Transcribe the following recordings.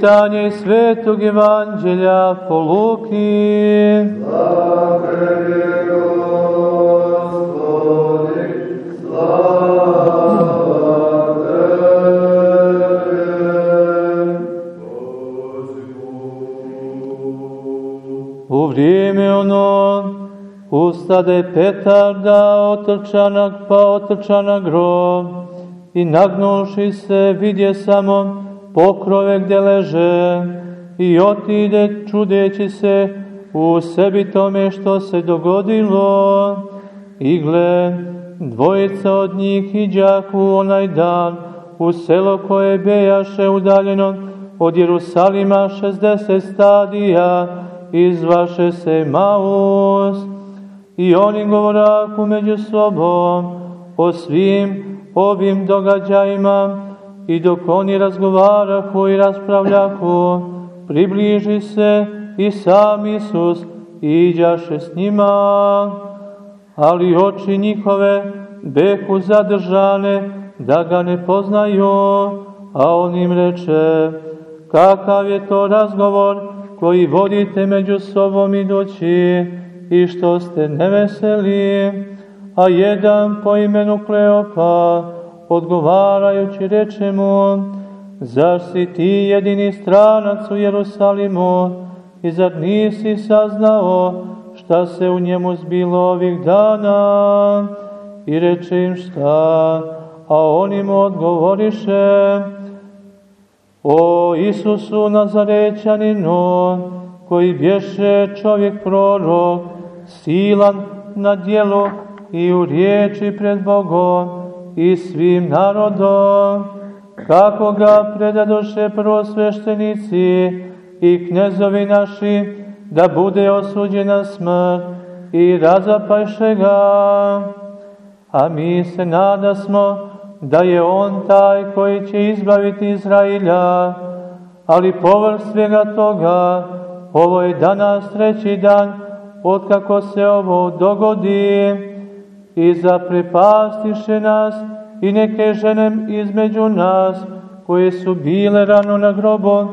Čitanje Svetog Evanđelja po Luki. Slava tebi, Gospodi, slava U vrijeme ono ustade Petar da otrčanak pa otrčanak grob i nagnuši se vidje samo pokrove gde leže i otide čudeći se u sebi tome što se dogodilo. I gle, dvojica od njih iđaku onaj dan u selo koje bejaše udaljeno od Jerusalima 60 stadija, izvaše se Maus. I oni govoraku među sobom o svim ovim događajima, i dok oni razgovarahu i raspravljahu, približi se i sam Isus iđaše s njima, ali oči njihove behu zadržane da ga ne poznaju, a on im reče, kakav je to razgovor koji vodite među sobom idući i što ste neveseli, a jedan po imenu Kleopa, odgovarajući reče mu, zar si ti jedini stranac u Jerusalimu i zar nisi saznao šta se u njemu zbilo ovih dana? I reče im šta, a oni mu odgovoriše, o Isusu Nazarećaninu, koji bješe čovjek prorok, silan na dijelo i u riječi pred Bogom, i svim narodom, kako ga predadoše prosveštenici i knezovi naši, da bude osuđen na smrt i razapajše ga. A mi se nadasmo da je on taj koji će izbaviti Izrailja, ali povrh svega toga, ovo je danas treći dan, otkako se ovo dogodi, i zaprepastiše nas i neke žene između nas, koje su bile rano na grobu,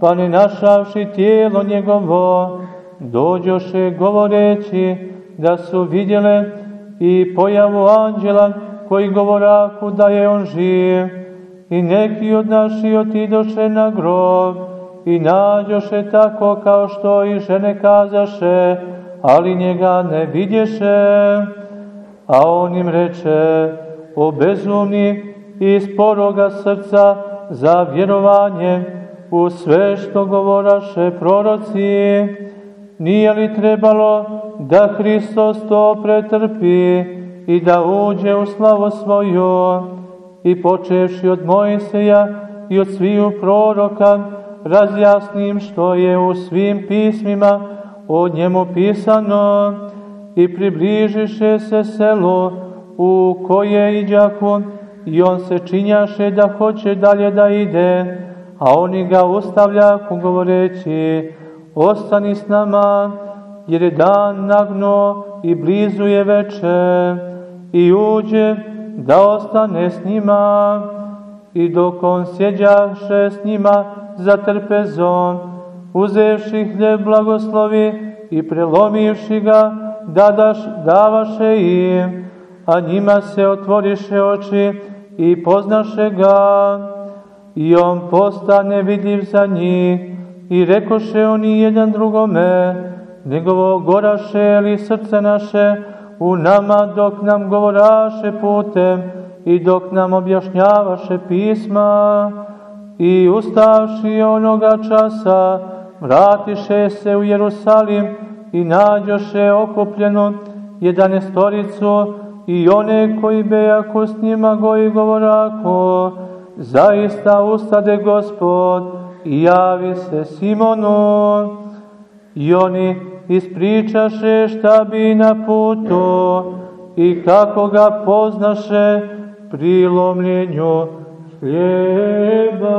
pa ne našavši tijelo njegovo, dođoše govoreći da su vidjele i pojavu anđela koji govoraku da je on živ. I neki od naši otidoše na grob i nađoše tako kao što i žene kazaše, ali njega ne vidješe. A on im reče, o bezumni i sporoga srca za vjerovanje u sve što govoraše proroci, nije li trebalo da Hristos to pretrpi i da uđe u slavu svoju? I počevši od Mojseja i od sviju proroka razjasnim što je u svim pismima o njemu pisano, i približiše se selo u koje iđahu i on se činjaše da hoće dalje da ide, a oni ga ustavljaku govoreći, ostani s nama, jer je dan nagno i blizu je veče, i uđe da ostane s njima, i dok on sjeđaše s njima za trpezom, uzevši hljeb blagoslovi i prelomivši ga, dadaš, davaše im, a njima se otvoriše oči i poznaše ga, i on postane vidljiv za njih, i rekoše oni jedan drugome, negovo goraše li srce naše? U nama dok nam govoraše putem i dok nam objašnjavaše pisma, i ustavši onoga časa, vratiše se u Jerusalim, i nađoše okupljeno jedanestoricu i one koji bejako s njima goji govorako, zaista ustade gospod i javi se Simonu. I oni ispričaše šta bi na putu i kako ga poznaše pri lomljenju hljeba.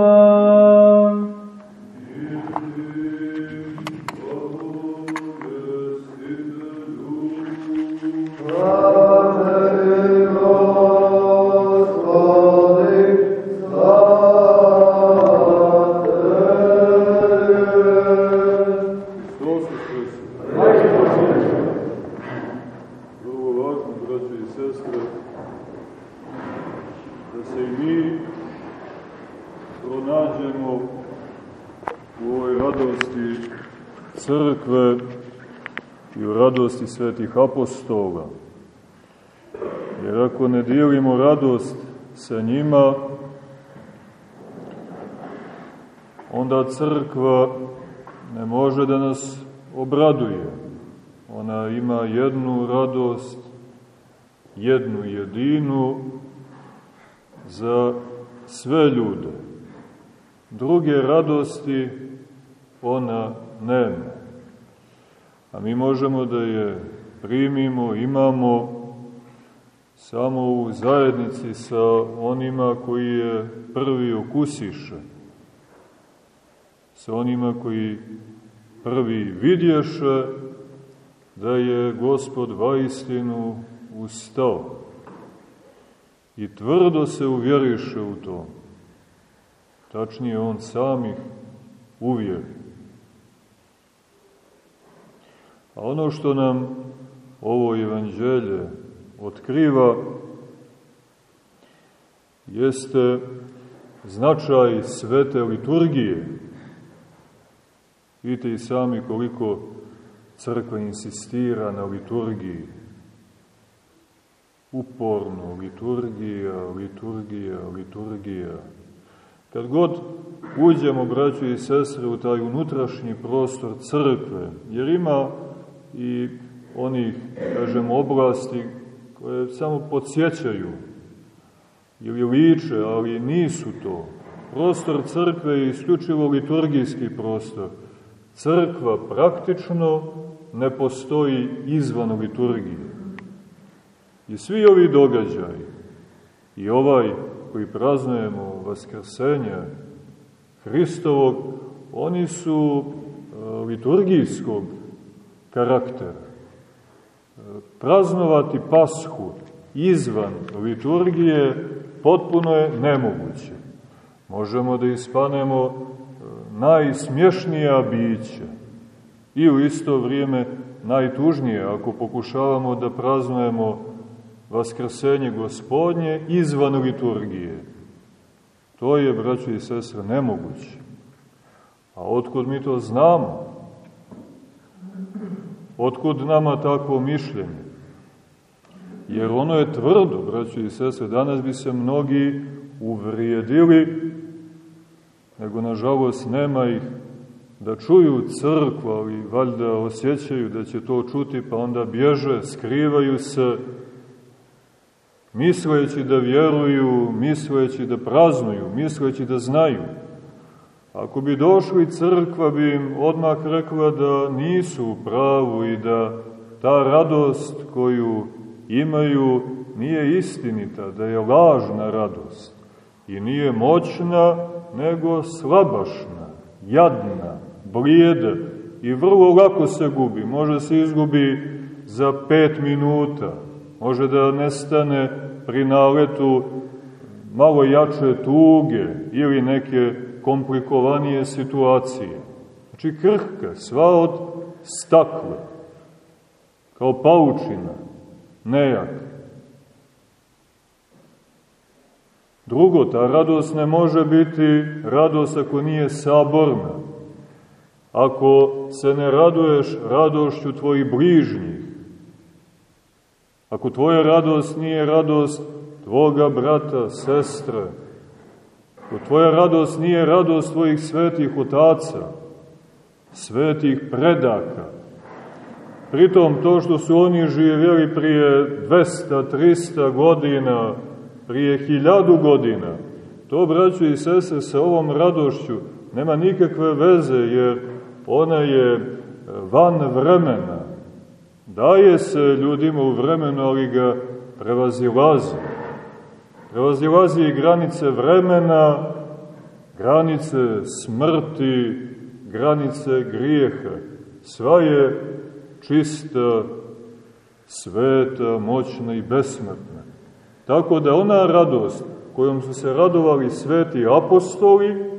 crkve i u radosti svetih apostola. Jer ako ne dijelimo radost sa njima, onda crkva ne može da nas obraduje. Ona ima jednu radost, jednu jedinu za sve ljude. Druge radosti ona nema. A mi možemo da je primimo, imamo samo u zajednici sa onima koji je prvi okusiše, sa onima koji prvi vidješe da je Gospod vaistinu ustao i tvrdo se uvjeriše u to. Tačnije, on samih uvjeri. A ono što nam ovo evanđelje otkriva jeste značaj svete liturgije. Vidite i sami koliko crkva insistira na liturgiji. Uporno, liturgija, liturgija, liturgija. Kad god uđemo, braćo i sestre, u taj unutrašnji prostor crkve, jer ima i onih, kažem, oblasti koje samo podsjećaju ili liče, ali nisu to. Prostor crkve je isključivo liturgijski prostor. Crkva praktično ne postoji izvan liturgije. I svi ovi događaji, i ovaj koji praznujemo Vaskrsenja Hristovog, oni su e, liturgijskog karaktera. Praznovati pashu izvan liturgije potpuno je nemoguće. Možemo da ispanemo e, najsmješnija bića i u isto vrijeme najtužnije ako pokušavamo da praznujemo Vaskrsenje gospodnje izvan liturgije. To je, braćo i sestre, nemoguće. A otkud mi to znamo? Otkud nama takvo mišljenje? Jer ono je tvrdo, braćo i sese, danas bi se mnogi uvrijedili, nego nažalost nema ih da čuju crkvu, ali valjda osjećaju da će to čuti, pa onda bježe, skrivaju se, misleći da vjeruju, misleći da praznuju, misleći da znaju. Ako bi došli crkva bi im odmah rekla da nisu u pravu i da ta radost koju imaju nije istinita, da je lažna radost i nije moćna, nego slabašna, jadna, blijeda i vrlo lako se gubi. Može se izgubi za pet minuta, može da nestane pri naletu malo jače tuge ili neke komplikovanije situacije. Znači krhka, sva od stakle, kao paučina, nejak. Drugo, ta radost ne može biti radost ako nije saborna. Ako se ne raduješ radošću tvojih bližnjih, ako tvoja radost nije radost tvoga brata, sestre, ako tvoja radost nije radost tvojih svetih otaca, svetih predaka, pritom to što su oni živjeli prije 200-300 godina, prije hiljadu godina, to, braćo i sese, sa ovom radošću nema nikakve veze, jer ona je van vremena. Daje se ljudima u vremenu, ali ga prevazilazi prevazilazi i granice vremena, granice smrti, granice grijeha. Sva je čista, sveta, moćna i besmrtna. Tako da ona radost kojom su se radovali sveti apostoli,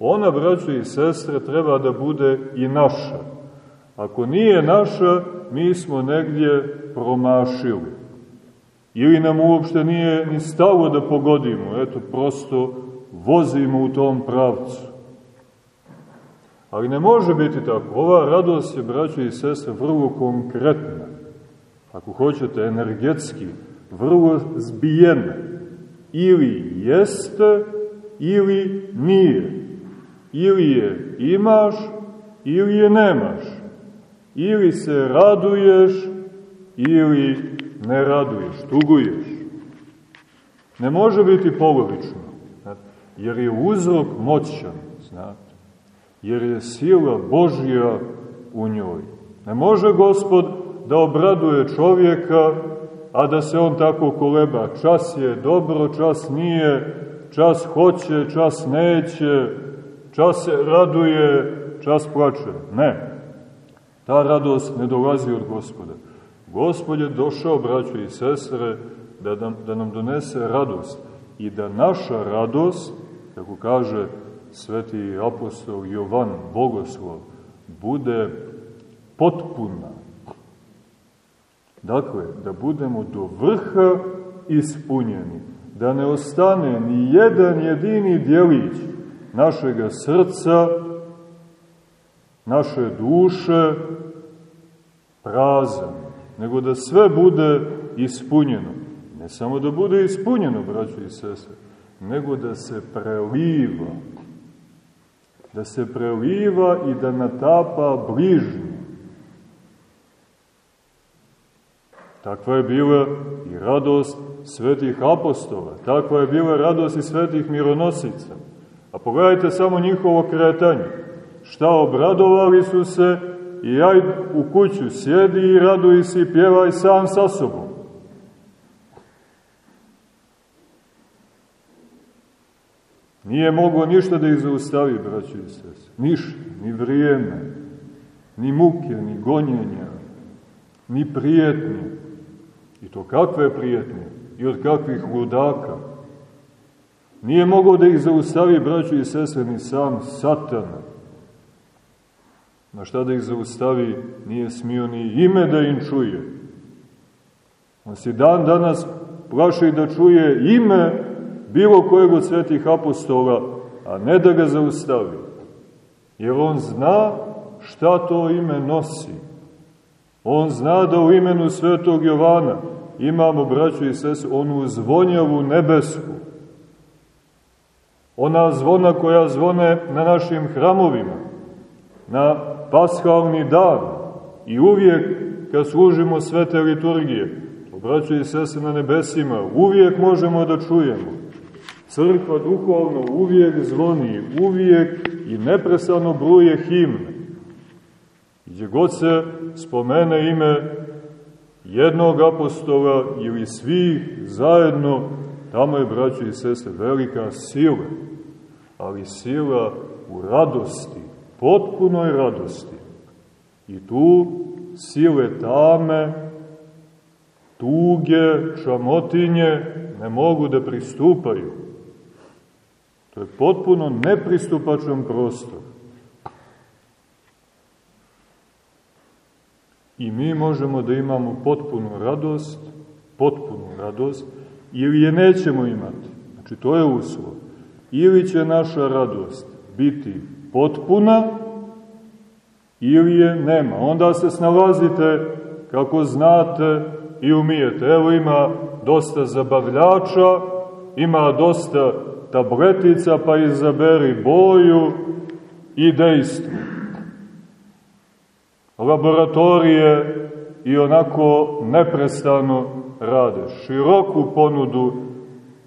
ona, braćo i sestre, treba da bude i naša. Ako nije naša, mi smo negdje promašili. Ili nam uopšte nije ni stalo da pogodimo, eto, prosto vozimo u tom pravcu. Ali ne može biti tako. Ova radost je, braćo i sestre, vrlo konkretna. Ako hoćete, energetski, vrlo zbijena. Ili jeste, ili nije. Ili je imaš, ili je nemaš. Ili se raduješ, ili ne raduješ, tuguješ. Ne može biti polovično, jer je uzrok moćan, znate, jer je sila Božja u njoj. Ne može gospod da obraduje čovjeka, a da se on tako koleba. Čas je dobro, čas nije, čas hoće, čas neće, čas se raduje, čas plače. Ne. Ta radost ne dolazi od gospoda. Gospod je došao, braćo i sestre, da, da, da nam donese radost i da naša radost, kako kaže sveti apostol Jovan Bogoslov, bude potpuna. Dakle, da budemo do vrha ispunjeni, da ne ostane ni jedan jedini dijelić našega srca, naše duše prazan, nego da sve bude ispunjeno. Ne samo da bude ispunjeno, braćo i sese, nego da se preliva. Da se preliva i da natapa bližnje. Takva je bila i radost svetih apostola, takva je bila radost i svetih mironosica. A pogledajte samo njihovo kretanje. Šta obradovali su se i aj u kuću sjedi i raduj se i pjevaj sam sa sobom. Nije moglo ništa da ih zaustavi, braći i sese. Ništa, ni vrijeme, ni muke, ni gonjenja, ni prijetnje. I to kakve prijetnje? I od kakvih ludaka? Nije mogao da ih zaustavi, braći i sese, ni sam satana. Na šta da ih zaustavi, nije smio ni ime da im čuje. On se dan danas plaši da čuje ime bilo kojeg od svetih apostola, a ne da ga zaustavi. Jer on zna šta to ime nosi. On zna da u imenu svetog Jovana imamo, braću i sese, onu zvonjavu nebesku. Ona zvona koja zvone na našim hramovima, na pashalni dan i uvijek kad služimo svete liturgije, braćo i sese na nebesima, uvijek možemo da čujemo Crkva duhovno uvijek zvoni, uvijek i neprestano bruje himne. Gdje god se spomene ime jednog apostola ili svih zajedno, tamo je, braćo i sese, velika sila, ali sila u radosti, potpunoj radosti. I tu sile tame, tuge, čamotinje ne mogu da pristupaju. To je potpuno nepristupačan prostor. I mi možemo da imamo potpunu radost, potpunu radost, ili je nećemo imati. Znači, to je uslov. Ili će naša radost biti potpuna, ili je nema. Onda se snalazite kako znate i umijete. Evo ima dosta zabavljača, ima dosta tabletica, pa izaberi boju i dejstvo. Laboratorije i onako neprestano rade. Široku ponudu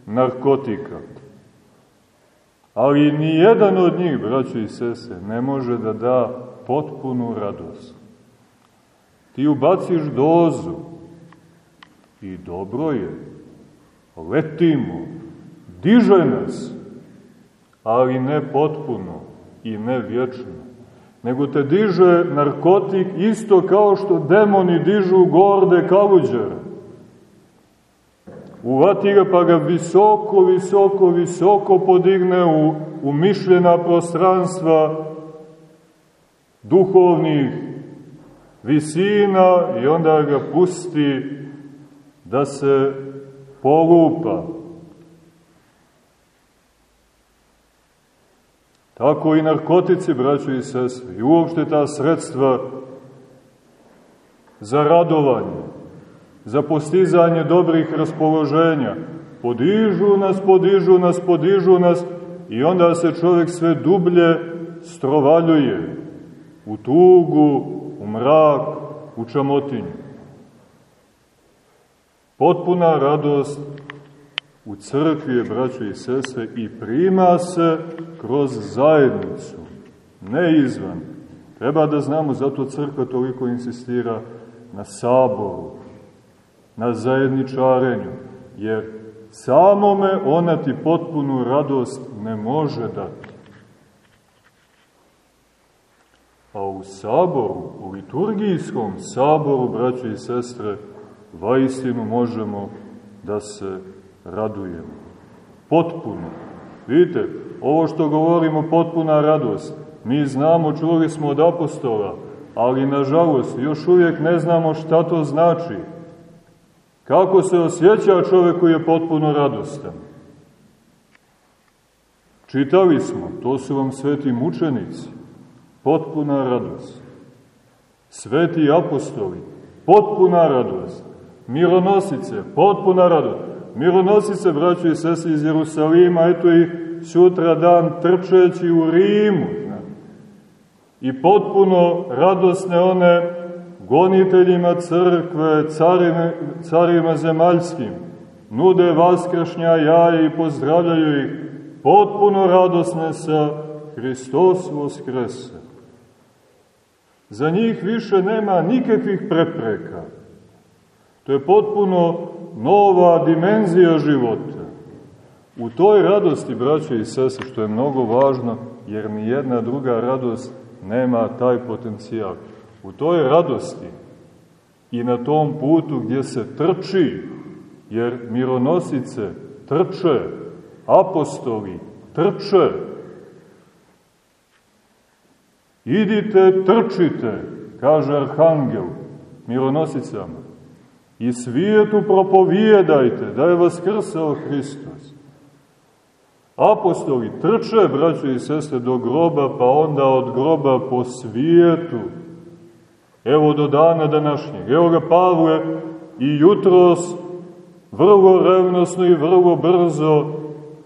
narkotika. Ali ni jedan od njih, braćo i sese, ne može da da potpunu radost. Ti ubaciš dozu i dobro je, letimo, diže nas, ali ne potpuno i ne vječno, nego te diže narkotik isto kao što demoni dižu gorde kaluđere. Uvati ga pa ga visoko, visoko, visoko podigne u, u mišljena prostranstva duhovnih visina i onda ga pusti da se polupa. Tako i narkotici, braćo i sestre, i uopšte ta sredstva za radovanje, za postizanje dobrih raspoloženja, podižu nas, podižu nas, podižu nas i onda se čovjek sve dublje strovaljuje u tugu, u mrak, u čamotinju. Potpuna radost u crkvi je, braćo i sese, i prima se kroz zajednicu, ne izvan. Treba da znamo, zato crkva toliko insistira na saboru, na zajedničarenju, jer samome ona ti potpunu radost ne može dati. A u saboru, u liturgijskom saboru, braćo i sestre, vaistinu možemo da se radujemo. Potpuno. Vidite, ovo što govorimo, potpuna radost, mi znamo, čuli smo od apostola, ali nažalost još uvijek ne znamo šta to znači. Kako se osjeća čovjek koji je potpuno radostan? Čitali smo, to su vam sveti mučenici, potpuna radost. Sveti apostoli, potpuna radost. Mironosice, potpuna radost. Mironosice, braćo i sese iz Jerusalima, eto i sutra dan trčeći u Rimu. I potpuno radosne one goniteljima crkve, carima, carima zemaljskim, nude vaskršnja jaje i pozdravljaju ih, potpuno radosne sa Hristos Voskrese. Za njih više nema nikakvih prepreka. To je potpuno nova dimenzija života. U toj radosti, braćo i sese, što je mnogo važno, jer ni jedna druga radost nema taj potencijal. U toj radosti i na tom putu gdje se trči, jer mironosice trče, apostoli trče, idite, trčite, kaže arhangel mironosicama, i svijetu propovijedajte da je vaskrsao Hristos. Apostoli trče, braćo i sestre, do groba, pa onda od groba po svijetu. Evo do dana današnjeg. Evo ga Pavle i jutros vrlo revnosno i vrlo brzo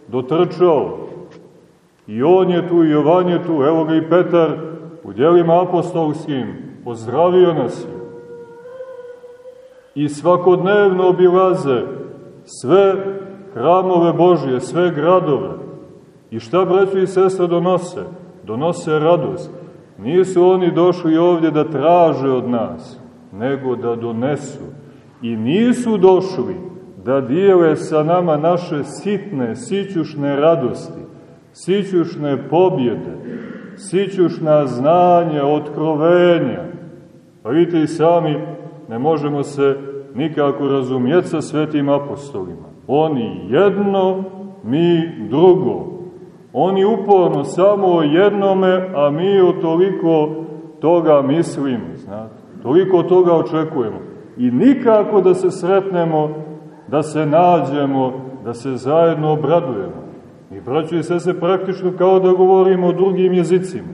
dotrčao. I on je tu, i Jovan je tu, evo ga i Petar u djelima apostolskim, pozdravio nas je. I svakodnevno obilaze sve hramove Božije, sve gradove. I šta, braćo i sestre, donose? Donose radost. Nisu oni došli ovdje da traže od nas, nego da donesu. I nisu došli da dijele sa nama naše sitne, sićušne radosti, sićušne pobjede, sićušna znanja, otkrovenja. Pa vidite i sami, ne možemo se nikako razumjeti sa svetim apostolima. Oni jedno, mi drugo. Oni uporno samo o jednome, a mi o toliko toga mislimo, znate. Toliko toga očekujemo. I nikako da se sretnemo, da se nađemo, da se zajedno obradujemo. I braćo i se praktično kao da govorimo o drugim jezicima.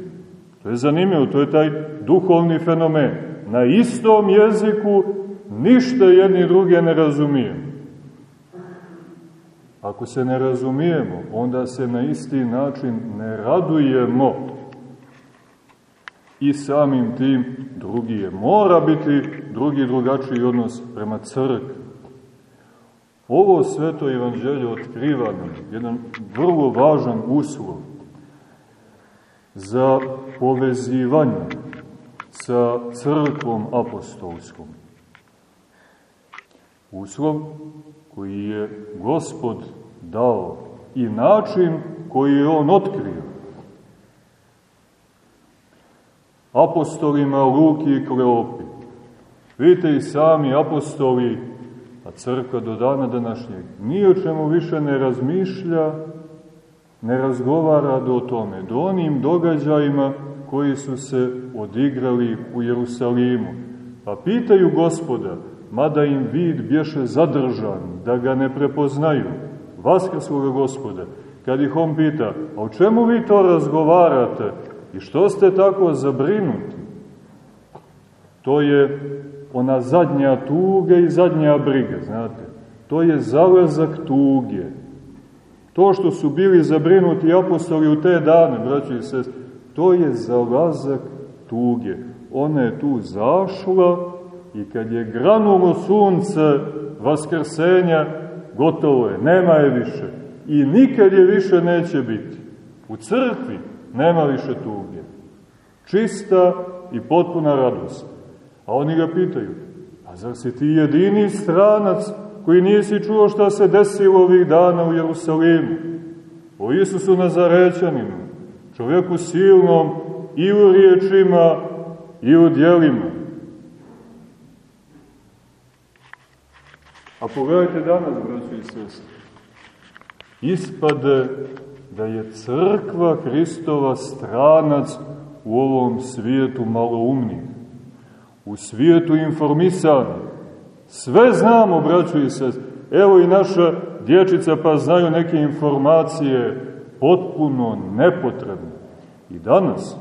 To je zanimljivo, to je taj duhovni fenomen. Na istom jeziku ništa jedni druge ne razumijemo. Ako se ne razumijemo, onda se na isti način ne radujemo. I samim tim drugi je. Mora biti drugi drugačiji odnos prema crkvi. Ovo sveto evanđelje otkriva nam jedan vrlo važan uslov za povezivanje sa crkvom apostolskom. Uslov koji je Gospod dao i način koji je On otkrio. Apostolima Luki i Kleopi. Vidite i sami apostoli, a crkva do dana današnjeg, ni o čemu više ne razmišlja, ne razgovara do tome, do onim događajima koji su se odigrali u Jerusalimu. Pa pitaju gospoda, mada im vid bješe zadržan, da ga ne prepoznaju, vaskrsloga gospoda, kad ih on pita, a o čemu vi to razgovarate i što ste tako zabrinuti? To je ona zadnja tuga i zadnja briga, znate. To je zalazak tuge. To što su bili zabrinuti apostoli u te dane, braći i sest, to je zalazak tuge. Ona je tu zašla i kad je granulo sunce vaskrsenja, gotovo je, nema je više. I nikad je više neće biti. U crkvi nema više tuge. Čista i potpuna radost. A oni ga pitaju, a zar si ti jedini stranac koji nisi čuo šta se desilo ovih dana u Jerusalimu? O Isusu Nazarećaninu, čovjeku silnom i u riječima i u dijelima. A pogledajte danas, braći i sestri, ispade da je crkva Hristova stranac u ovom svijetu maloumnih, u svijetu informisanih. Sve znamo, braćo i sest. Evo i naša dječica pa znaju neke informacije potpuno nepotrebne. I danas,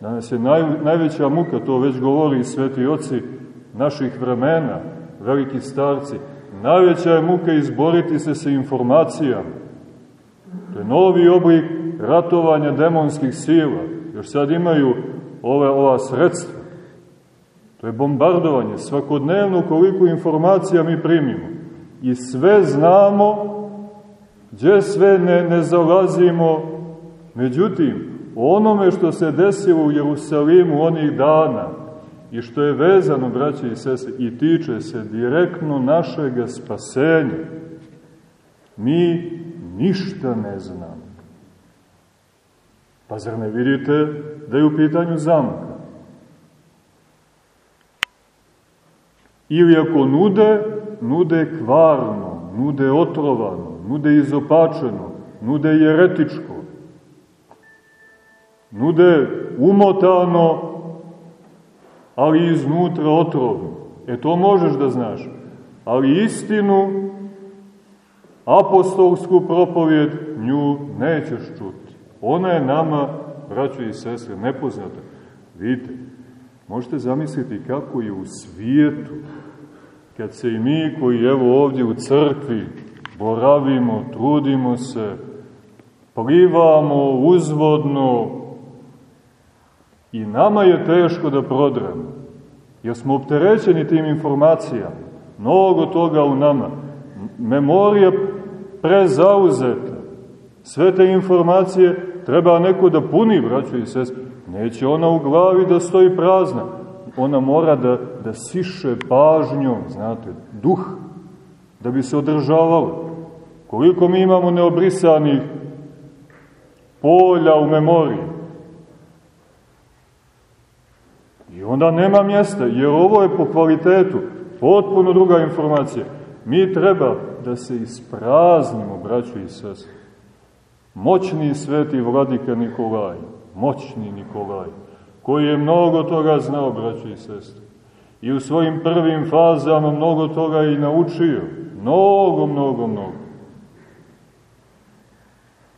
danas je naj, najveća muka, to već govori sveti oci naših vremena, veliki starci, najveća je muka izboriti se sa informacijama To je novi oblik ratovanja demonskih sila. Još sad imaju ove, ova sredstva. To je bombardovanje. Svakodnevno koliko informacija mi primimo. I sve znamo, gdje sve ne, ne zalazimo. Međutim, onome što se desilo u Jerusalimu onih dana i što je vezano, braće i sese, i tiče se direktno našega spasenja, mi ništa ne znam. Pa zar ne vidite da je u pitanju zamka? Ili ako nude, nude kvarno, nude otrovano, nude izopačeno, nude jeretičko, nude umotano, ali iznutra otrovno. E to možeš da znaš. Ali istinu apostolsku propovjed, nju nećeš čuti. Ona je nama, braćo i sestre, nepoznata. Vidite, možete zamisliti kako je u svijetu, kad se i mi koji evo ovdje u crkvi boravimo, trudimo se, plivamo uzvodno i nama je teško da prodremo, jer smo opterećeni tim informacijama, mnogo toga u nama. Memorija prezauzeta. Sve te informacije treba neko da puni, braćo i sest. Neće ona u glavi da stoji prazna. Ona mora da, da siše pažnjom, znate, duh, da bi se održavalo. Koliko mi imamo neobrisanih polja u memoriji. I onda nema mjesta, jer ovo je po kvalitetu potpuno druga informacija. Mi treba da se ispraznimo, braćo i sestre. Moćni sveti vladika Nikolaj, moćni Nikolaj, koji je mnogo toga znao, braćo i sestre. I u svojim prvim fazama mnogo toga i naučio. Mnogo, mnogo, mnogo.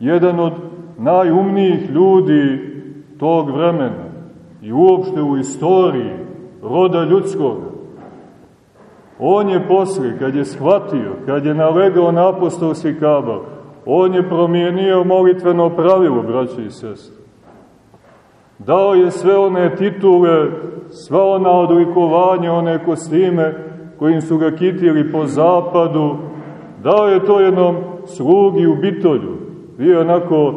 Jedan od najumnijih ljudi tog vremena i uopšte u istoriji roda ljudskoga On je posle, kad je shvatio, kad je nalegao na apostolski kabal, on je promijenio molitveno pravilo, braće i sestre. Dao je sve one titule, sva ona odlikovanja, one kostime kojim su ga kitili po zapadu. Dao je to jednom slugi u bitolju. Bio onako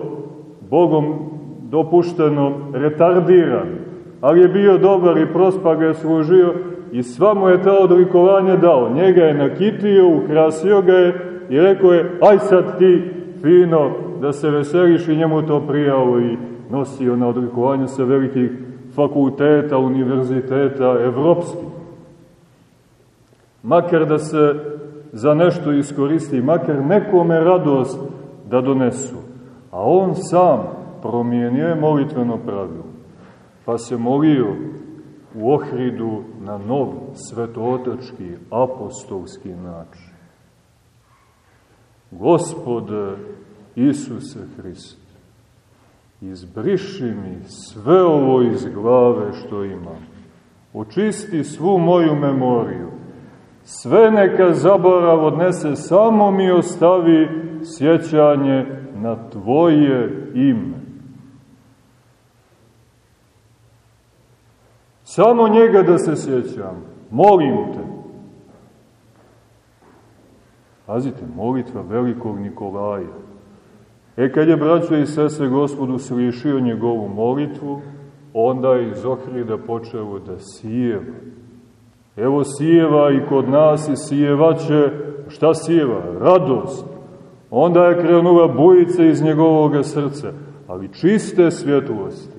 Bogom dopušteno retardiran, ali je bio dobar i prospa ga je služio i sva mu je ta odlikovanja dao. Njega je nakitio, ukrasio ga je i rekao je, aj sad ti fino da se veseliš i njemu to prijao i nosio na odlikovanje sa velikih fakulteta, univerziteta, evropskih. Makar da se za nešto iskoristi, makar nekome radost da donesu. A on sam promijenio je molitveno pravilo. Pa se molio u Ohridu na nov svetotački apostolski način. Gospode, Isuse Hriste, izbriši mi sve ovo iz glave što imam. Očisti svu moju memoriju. Sve neka zaborav odnese, samo mi ostavi sjećanje na Tvoje ime. Samo njega da se sjećam. Molim te. Pazite, molitva velikog Nikolaja. E kad je braćo i sese gospodu slišio njegovu molitvu, onda je iz Ohrida počelo da sijeva. Evo sijeva i kod nas i sijevaće, šta sijeva? Radost. Onda je krenula bujica iz njegovog srca, ali čiste svjetlosti.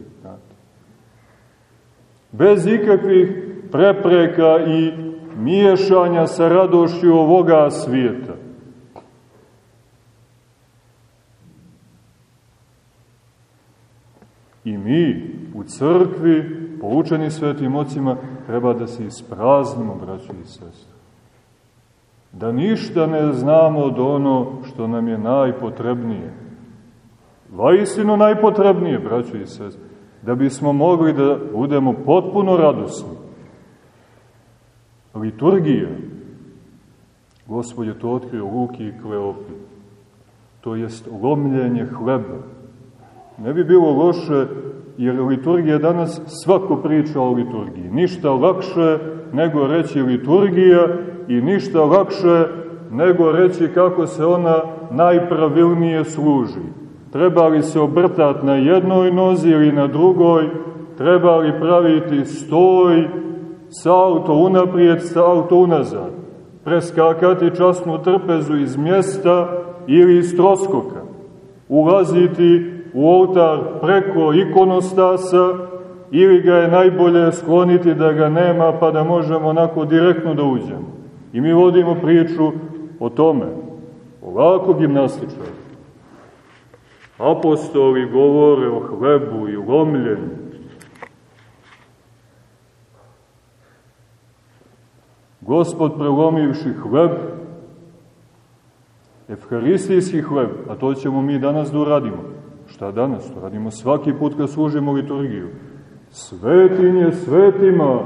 Bez ikakvih prepreka i miješanja sa radošću ovoga svijeta. I mi u crkvi, poučeni svetim ocima, treba da se ispraznimo, braći i sestri. Da ništa ne znamo od ono što nam je najpotrebnije. Vajsino najpotrebnije, braći i sestri. Da bismo mogli da budemo potpuno radosni liturgija. Gospod je to otkrio Luki i Kleopi. To jest lomljenje hleba. Ne bi bilo loše, jer liturgija danas svako priča o liturgiji. Ništa lakše nego reći liturgija i ništa lakše nego reći kako se ona najpravilnije služi. Treba li se obrtati na jednoj nozi ili na drugoj, treba li praviti stoj, salto unaprijed, salto unazad, preskakati časnu trpezu iz mjesta ili iz troskoka, ulaziti u oltar preko ikonostasa ili ga je najbolje skloniti da ga nema pa da možemo onako direktno da uđemo. I mi vodimo priču o tome, ovako gimnastičari. Apostoli govore o hlebu i lomljenju, Gospod prelomivši hleb, evharistijski hleb, a to ćemo mi danas da uradimo. Šta danas? To radimo svaki put kad služimo liturgiju. Svetinje svetima,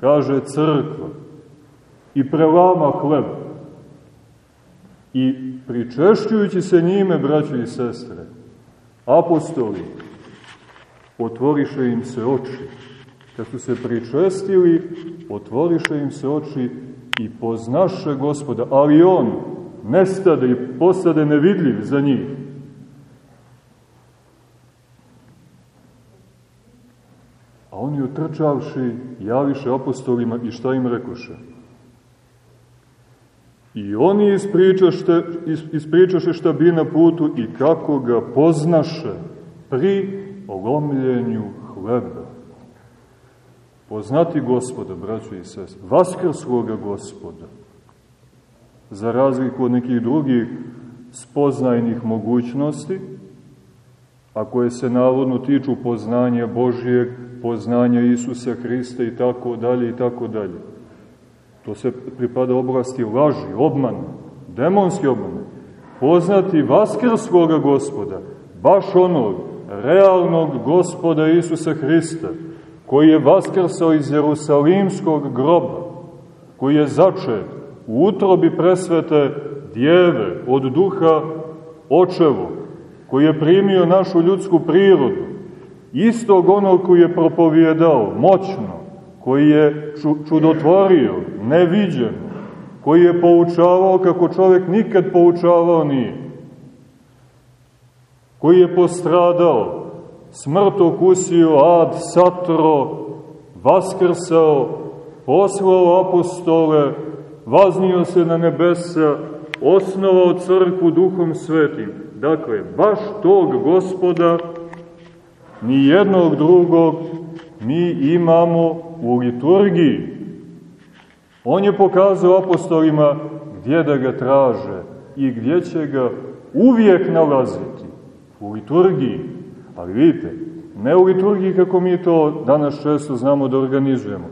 kaže crkva, i prelama hleb. I pričešćujući se njime, braćo i sestre, apostoli, otvoriše im se oči kad su se pričestili, otvoriše im se oči i poznaše gospoda, ali on nestade i postade nevidljiv za njih. A oni otrčavši, javiše apostolima i šta im rekoše? I oni ispričaše, ispričaše šta bi na putu i kako ga poznaše pri lomljenju hleba. Poznati gospoda, braćo i sest, vaskrsloga gospoda, za razliku od nekih drugih spoznajnih mogućnosti, a koje se navodno tiču poznanja Božijeg, poznanja Isusa Hrista i tako dalje i tako dalje. To se pripada oblasti laži, obmana, demonski obmane. Poznati vaskrskoga gospoda, baš onog realnog gospoda Isusa Hrista, koji je vaskrsao iz Jerusalimskog groba, koji je začet u utrobi presvete djeve od duha očevog, koji je primio našu ljudsku prirodu, istog onog koji je propovjedao moćno, koji je čudotvorio, neviđeno, koji je poučavao kako čovjek nikad poučavao nije, koji je postradao, smrt okusio, ad satro, vaskrsao, poslao apostole, vaznio se na nebesa, osnovao crkvu duhom svetim. Dakle, baš tog gospoda, ni jednog drugog, mi imamo u liturgiji. On je pokazao apostolima gdje da ga traže i gdje će ga uvijek nalaziti. U liturgiji. Ali vidite, ne u liturgiji kako mi to danas često znamo da organizujemo.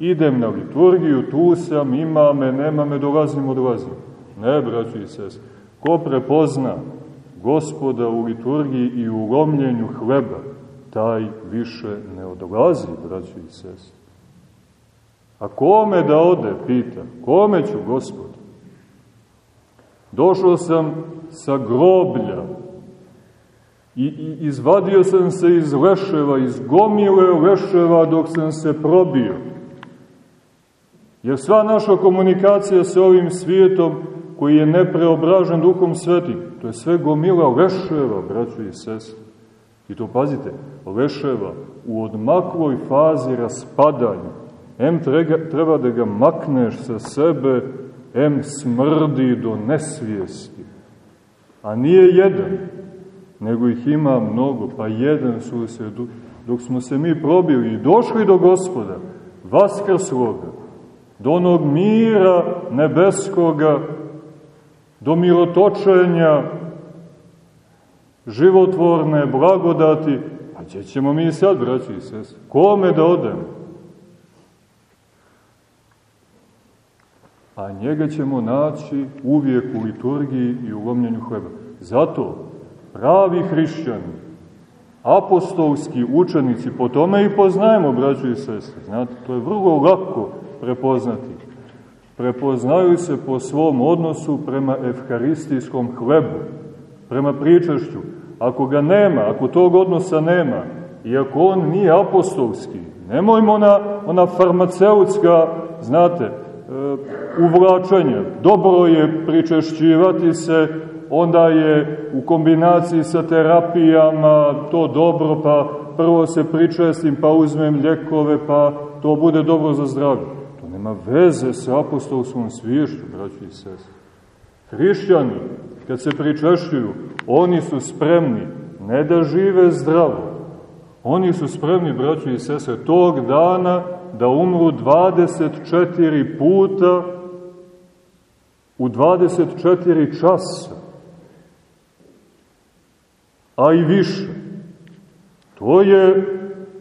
Idem na liturgiju, tu sam, ima me, nema me, dolazim, odlazim. Ne, braću i sest. Ko prepozna gospoda u liturgiji i u lomljenju hleba, taj više ne odlazi, braći i sestri. A kome da ode, pita, kome ću, gospod? Došao sam sa groblja i, i izvadio sam se iz leševa, iz gomile leševa dok sam se probio. Jer sva naša komunikacija sa ovim svijetom koji je nepreobražen duhom svetim, to je sve gomila leševa, braćo i sestre. I to pazite, leševa u odmakloj fazi raspadanja. Em treba da ga makneš sa sebe, em smrdi do nesvijesti. A nije jedan, nego ih ima mnogo, pa jedan su se, dok smo se mi probili i došli do gospoda, vaskrsloga, do onog mira nebeskoga, do mirotočenja, životvorne blagodati, a gdje ćemo mi sad, braći i sest? Kome da odemo? A njega ćemo naći uvijek u liturgiji i u lomljenju hleba. Zato pravi hrišćani, apostolski učenici, po tome i poznajemo, braćo i sestre, znate, to je vrlo lako prepoznati. Prepoznaju se po svom odnosu prema evharistijskom hlebu, prema pričašću. Ako ga nema, ako tog odnosa nema, i ako on nije apostolski, nemojmo ona, ona farmaceutska, znate, e, uvlačenja. Dobro je pričešćivati se, onda je u kombinaciji sa terapijama to dobro, pa prvo se pričestim, pa uzmem ljekove, pa to bude dobro za zdravlje. To nema veze sa apostolskom sviješću, braći i sestri. Hrišćani, kad se pričešćuju, oni su spremni ne da žive zdravo, oni su spremni, braći i sestre, tog dana da umru 24 puta u 24 časa a i više. To je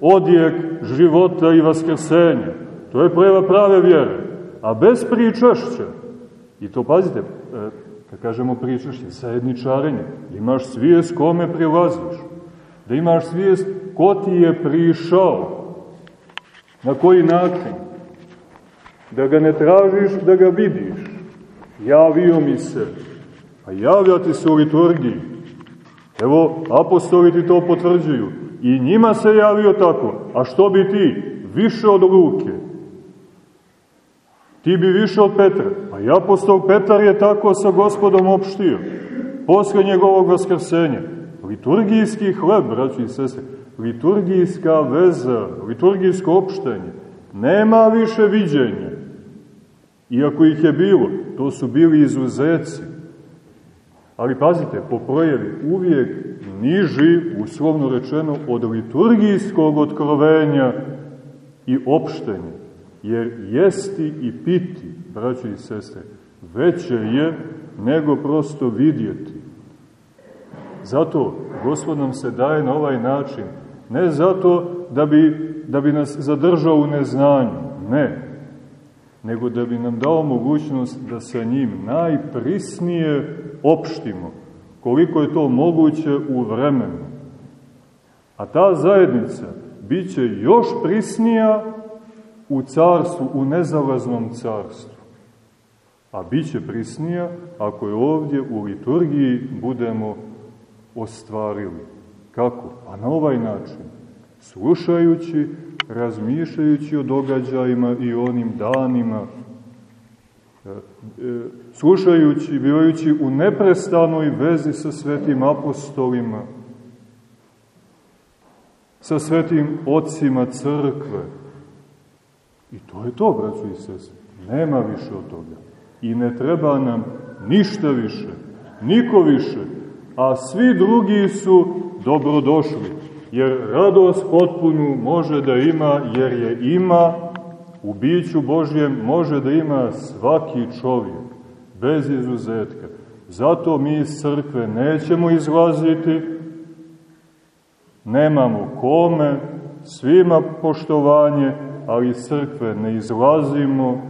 odjek života i vaskrsenja. To je preva prave vjere. A bez pričašća, i to pazite, e, kad kažemo pričašće, zajedničarenje, imaš svijest kome prilaziš, da imaš svijest ko ti je prišao, na koji način, da ga ne tražiš, da ga vidiš. Javio mi se, a javlja ti se u liturgiji, Evo, apostoli ti to potvrđuju. I njima se javio tako. A što bi ti? Više od Luke. Ti bi više od Petra. A i apostol Petar je tako sa gospodom opštio. Posle njegovog vaskrsenja. Liturgijski hleb, braći i sese, liturgijska veza, liturgijsko opštenje. Nema više viđenja. Iako ih je bilo, to su bili izuzeci. Ali pazite, po projevi uvijek niži, uslovno rečeno, od liturgijskog otkrovenja i opštenja. Jer jesti i piti, braći i sestre, veće je nego prosto vidjeti. Zato Gospod nam se daje na ovaj način, ne zato da bi, da bi nas zadržao u neznanju, ne, nego da bi nam dao mogućnost da sa njim najprisnije opštimo, koliko je to moguće u vremenu. A ta zajednica bit će još prisnija u carstvu, u nezalaznom carstvu. A bit će prisnija ako je ovdje u liturgiji budemo ostvarili. Kako? A na ovaj način. Slušajući, razmišljajući o događajima i onim danima, E, e, slušajući, bivajući u neprestanoj vezi sa svetim apostolima, sa svetim ocima crkve. I to je to, braćo i sese. Nema više od toga. I ne treba nam ništa više, niko više, a svi drugi su dobrodošli, jer radost potpunu može da ima, jer je ima, u biću Božjem može da ima svaki čovjek, bez izuzetka. Zato mi iz crkve nećemo izlaziti, nemamo kome, svima poštovanje, ali iz crkve ne izlazimo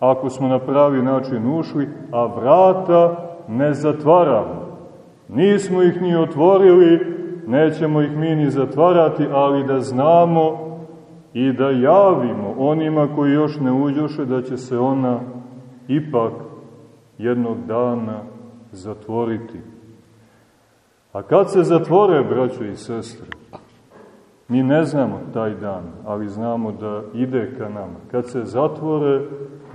ako smo na pravi način ušli, a vrata ne zatvaramo. Nismo ih ni otvorili, nećemo ih mi ni zatvarati, ali da znamo i da javimo onima koji još ne uđoše da će se ona ipak jednog dana zatvoriti. A kad se zatvore, braćo i sestre, mi ne znamo taj dan, ali znamo da ide ka nama. Kad se zatvore,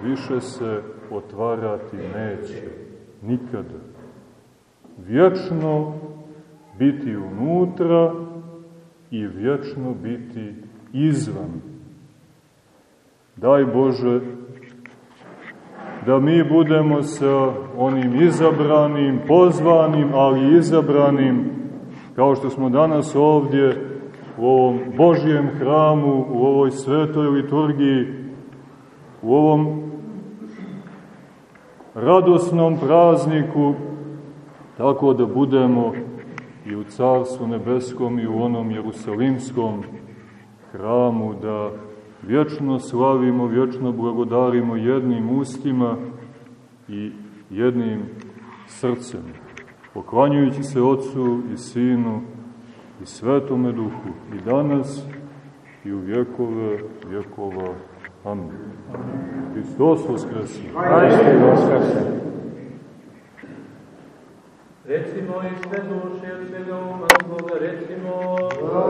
više se otvarati neće. Nikada. Vječno biti unutra i vječno biti izvan. Daj Bože da mi budemo sa onim izabranim, pozvanim, ali izabranim, kao što smo danas ovdje u ovom Božijem hramu, u ovoj svetoj liturgiji, u ovom radosnom prazniku, tako da budemo i u Carstvu Nebeskom i u onom Jerusalimskom hramu, da vječno slavimo, vječno blagodarimo jednim ustima i jednim srcem, poklanjujući se Otcu i Sinu i Svetome Duhu i danas i u vjekove vjekova. Amin. Hristos Voskresu. Hristos Voskresu. Recimo i sve duše od svega uma svoga, recimo...